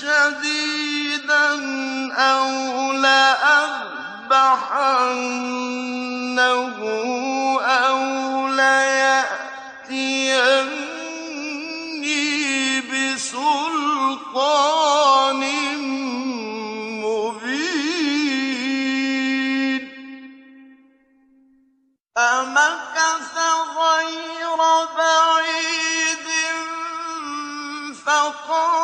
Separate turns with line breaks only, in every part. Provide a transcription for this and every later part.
شَدِيدًا أَوْ لَأَذْبَحَنَّهُ أَوْ لَيَأْتِيَنِّي بِسُلْطَانٍ مُّبِينٍ. فَمَكَثَ غَيْرَ بَعِيدٍ فَقَالَ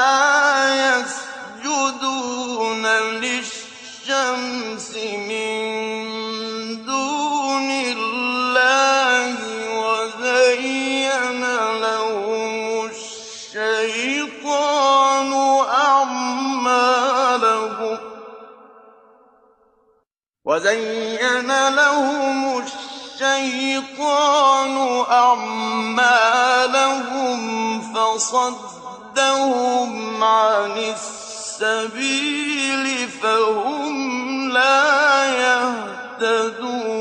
لَهُمُ الشَّيْطَانُ أَعْمَالَهُمْ فَصَدَّهُمْ عَنِ السَّبِيلِ فَهُمْ لَا يَهْتَدُونَ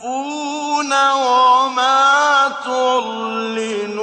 تخفون وما تعلنون